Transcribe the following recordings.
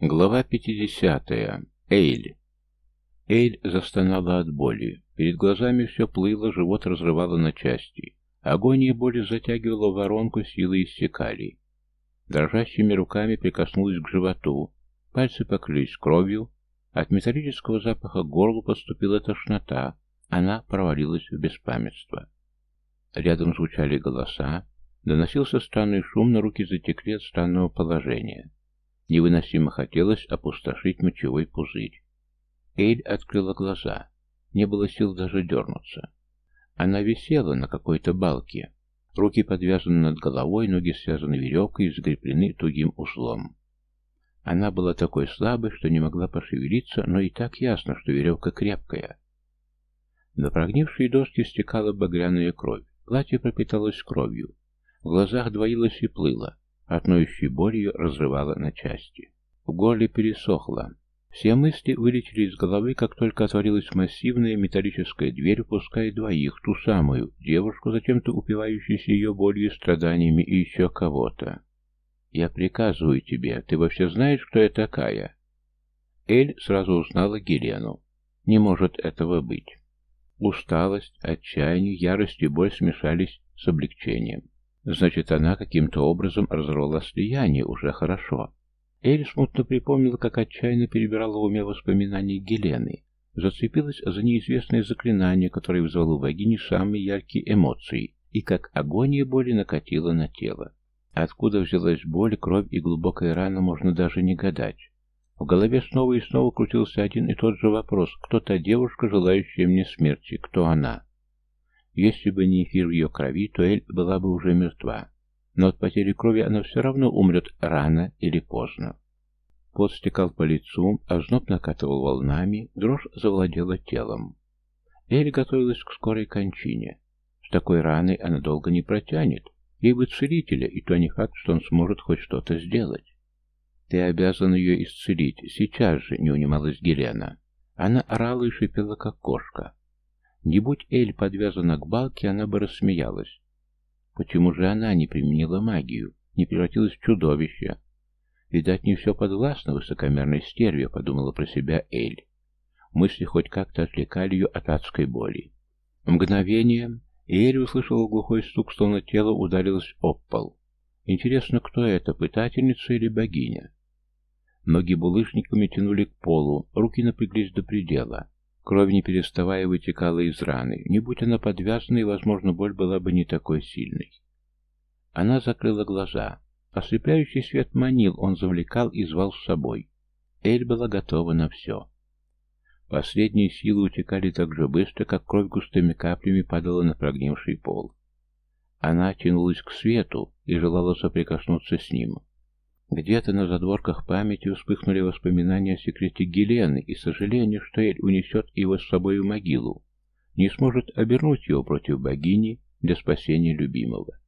Глава 50. Эйль. Эйль застонала от боли. Перед глазами все плыло, живот разрывало на части. Агония боли затягивала воронку, силы иссякали. Дрожащими руками прикоснулась к животу. Пальцы покрылись кровью. От металлического запаха горлу подступила тошнота. Она провалилась в беспамятство. Рядом звучали голоса. Доносился странный шум, но руки затекли от странного положения. Невыносимо хотелось опустошить мочевой пузырь. Эйль открыла глаза. Не было сил даже дернуться. Она висела на какой-то балке. Руки подвязаны над головой, ноги связаны веревкой и закреплены тугим узлом. Она была такой слабой, что не могла пошевелиться, но и так ясно, что веревка крепкая. На прогнившие доски стекала багряная кровь. Платье пропиталось кровью. В глазах двоилось и плыло. От ноющей болью разрывало на части. В горле пересохло. Все мысли вылетели из головы, как только отворилась массивная металлическая дверь, пуская двоих, ту самую, девушку, зачем-то упивающуюся ее болью, страданиями и еще кого-то. «Я приказываю тебе, ты вообще знаешь, кто я такая?» Эль сразу узнала Гелену. Не может этого быть. Усталость, отчаяние, ярость и боль смешались с облегчением. Значит, она каким-то образом разорвала слияние, уже хорошо. Эль смутно припомнила, как отчаянно перебирала в уме воспоминания Гелены. Зацепилась за неизвестное заклинание, которое вызвало у богини самые яркие эмоции, и как агония боли накатила на тело. Откуда взялась боль, кровь и глубокая рана, можно даже не гадать. В голове снова и снова крутился один и тот же вопрос. Кто та девушка, желающая мне смерти? Кто она? Если бы не эфир в ее крови, то Эль была бы уже мертва. Но от потери крови она все равно умрет рано или поздно. Пот стекал по лицу, а зноб накатывал волнами, дрожь завладела телом. Эль готовилась к скорой кончине. С такой раной она долго не протянет. Ей бы целителя, и то не факт, что он сможет хоть что-то сделать. «Ты обязан ее исцелить, сейчас же», — не унималась Гелена. Она орала и шипела, как кошка. Не будь Эль подвязана к балке, она бы рассмеялась. Почему же она не применила магию, не превратилась в чудовище? Видать, не все подвластно высокомерной стерве, подумала про себя Эль. Мысли хоть как-то отвлекали ее от адской боли. Мгновение, и Эль услышала глухой стук, словно тело ударилось об пол. Интересно, кто это, пытательница или богиня? Ноги булыжниками тянули к полу, руки напряглись до предела. Кровь, не переставая, вытекала из раны. Не будь она подвязана, и, возможно, боль была бы не такой сильной. Она закрыла глаза. Ослепляющий свет манил, он завлекал и звал с собой. Эль была готова на все. Последние силы утекали так же быстро, как кровь густыми каплями падала на прогнивший пол. Она тянулась к свету и желала соприкоснуться с ним. Где-то на задворках памяти вспыхнули воспоминания о секрете Гелены и сожаление, что Эль унесет его с собой в могилу, не сможет обернуть его против богини для спасения любимого.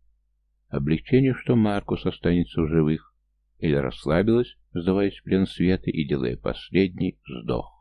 Облегчение, что Маркус останется в живых, Эль расслабилась, сдаваясь в плен света и делая последний вздох.